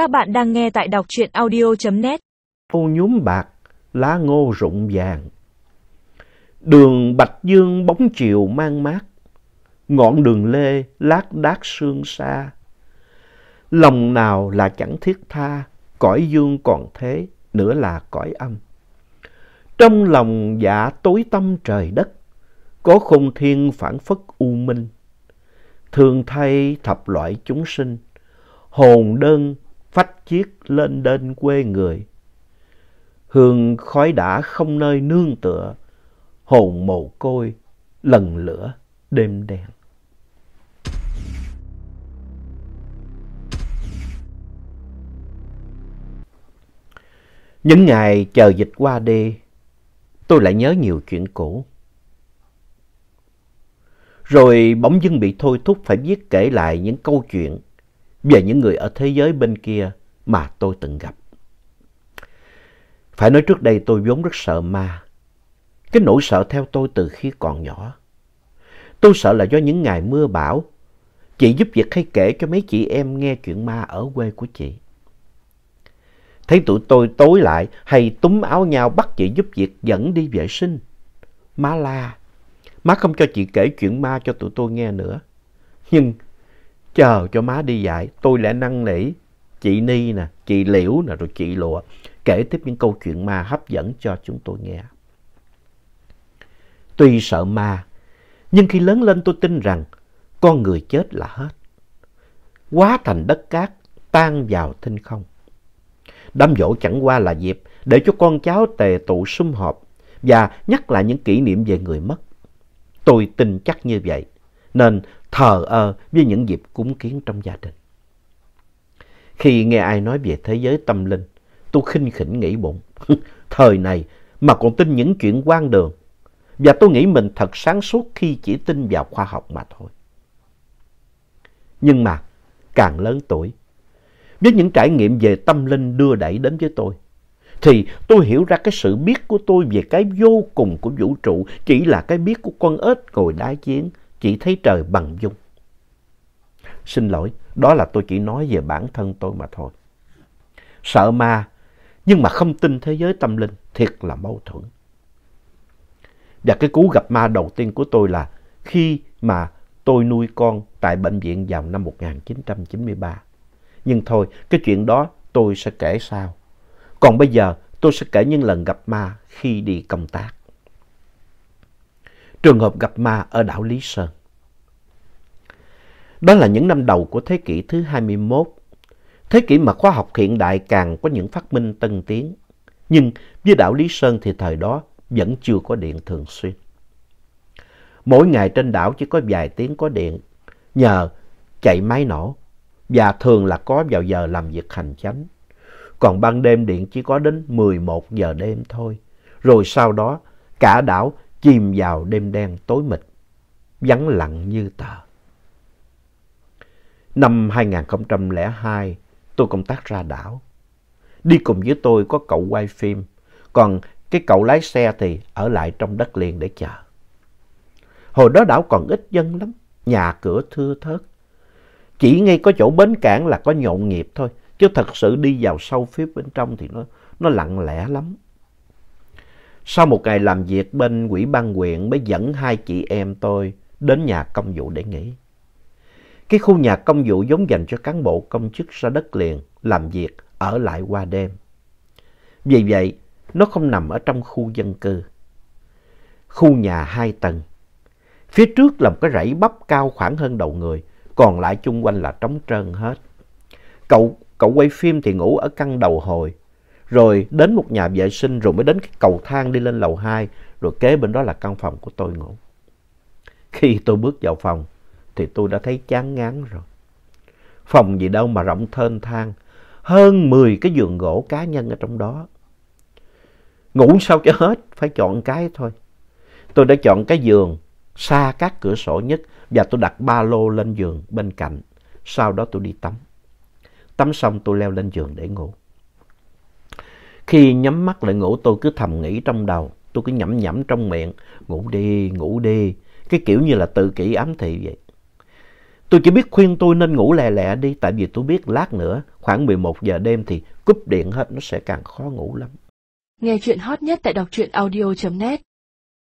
Các bạn đang nghe tại đọc truyện audio.net. Ô nhúm bạc, lá ngô rụng vàng. Đường Bạch Dương bóng chiều mang mát, ngọn đường lê lát đát sương xa. Lòng nào là chẳng thiết tha, cõi dương còn thế, nữa là cõi âm. Trong lòng dạ tối tâm trời đất, có khung thiên phản phất u minh. Thường thay thập loại chúng sinh, hồn đơn phách chiết lên đên quê người. Hương khói đã không nơi nương tựa, hồn mồ côi, lần lửa đêm đen. Những ngày chờ dịch qua đi, tôi lại nhớ nhiều chuyện cũ. Rồi bỗng dưng bị thôi thúc phải viết kể lại những câu chuyện về những người ở thế giới bên kia mà tôi từng gặp. Phải nói trước đây tôi vốn rất sợ ma. Cái nỗi sợ theo tôi từ khi còn nhỏ. Tôi sợ là do những ngày mưa bão, chị giúp việc hay kể cho mấy chị em nghe chuyện ma ở quê của chị. Thấy tụi tôi tối lại hay túm áo nhau bắt chị giúp việc dẫn đi vệ sinh. Má la, má không cho chị kể chuyện ma cho tụi tôi nghe nữa. Nhưng chờ cho má đi dạy, tôi lại năn nỉ chị Ni nè, chị Liễu nè, rồi chị Lụa kể tiếp những câu chuyện ma hấp dẫn cho chúng tôi nghe. Tuy sợ ma, nhưng khi lớn lên tôi tin rằng con người chết là hết. Quá thành đất cát, tan vào thinh không. Đám dỗ chẳng qua là dịp để cho con cháu tề tụ sum họp và nhắc lại những kỷ niệm về người mất. Tôi tin chắc như vậy, nên thờ ơ với những dịp cúng kiến trong gia đình. Khi nghe ai nói về thế giới tâm linh, tôi khinh khỉnh nghĩ bụng. Thời này mà còn tin những chuyện quan đường. Và tôi nghĩ mình thật sáng suốt khi chỉ tin vào khoa học mà thôi. Nhưng mà càng lớn tuổi, với những trải nghiệm về tâm linh đưa đẩy đến với tôi, thì tôi hiểu ra cái sự biết của tôi về cái vô cùng của vũ trụ chỉ là cái biết của con ếch ngồi đá chiến, chỉ thấy trời bằng dung. Xin lỗi, đó là tôi chỉ nói về bản thân tôi mà thôi. Sợ ma, nhưng mà không tin thế giới tâm linh, thiệt là mâu thuẫn. Và cái cú gặp ma đầu tiên của tôi là khi mà tôi nuôi con tại bệnh viện vào năm 1993. Nhưng thôi, cái chuyện đó tôi sẽ kể sau. Còn bây giờ tôi sẽ kể những lần gặp ma khi đi công tác. Trường hợp gặp ma ở đảo Lý Sơn. Đó là những năm đầu của thế kỷ thứ 21. Thế kỷ mà khoa học hiện đại càng có những phát minh tân tiến. Nhưng với đảo Lý Sơn thì thời đó vẫn chưa có điện thường xuyên. Mỗi ngày trên đảo chỉ có vài tiếng có điện, nhờ chạy máy nổ, và thường là có vào giờ làm việc hành chánh. Còn ban đêm điện chỉ có đến 11 giờ đêm thôi. Rồi sau đó, cả đảo chìm vào đêm đen tối mịt, vắng lặng như tờ. Năm 2002, tôi công tác ra đảo. Đi cùng với tôi có cậu quay phim, còn cái cậu lái xe thì ở lại trong đất liền để chờ. Hồi đó đảo còn ít dân lắm, nhà cửa thưa thớt. Chỉ ngay có chỗ bến cảng là có nhộn nhịp thôi, chứ thật sự đi vào sâu phía bên trong thì nó, nó lặng lẽ lắm. Sau một ngày làm việc bên quỹ ban huyện mới dẫn hai chị em tôi đến nhà công vụ để nghỉ. Cái khu nhà công vụ giống dành cho cán bộ công chức ra đất liền, làm việc, ở lại qua đêm. Vì vậy, nó không nằm ở trong khu dân cư. Khu nhà hai tầng. Phía trước là một cái rẫy bắp cao khoảng hơn đầu người, còn lại chung quanh là trống trơn hết. Cậu, cậu quay phim thì ngủ ở căn đầu hồi, rồi đến một nhà vệ sinh rồi mới đến cái cầu thang đi lên lầu 2, rồi kế bên đó là căn phòng của tôi ngủ. Khi tôi bước vào phòng, thì tôi đã thấy chán ngán rồi. Phòng gì đâu mà rộng thênh thang, hơn 10 cái giường gỗ cá nhân ở trong đó. Ngủ sao cho hết, phải chọn cái thôi. Tôi đã chọn cái giường xa các cửa sổ nhất và tôi đặt ba lô lên giường bên cạnh. Sau đó tôi đi tắm. Tắm xong tôi leo lên giường để ngủ. Khi nhắm mắt lại ngủ tôi cứ thầm nghĩ trong đầu. Tôi cứ nhẩm nhẩm trong miệng. Ngủ đi, ngủ đi. Cái kiểu như là tự kỷ ám thị vậy. Tôi chỉ biết khuyên tôi nên ngủ lẹ lẹ đi, tại vì tôi biết lát nữa, khoảng 11 giờ đêm thì cúp điện hết, nó sẽ càng khó ngủ lắm. Nghe chuyện hot nhất tại đọc truyện audio.net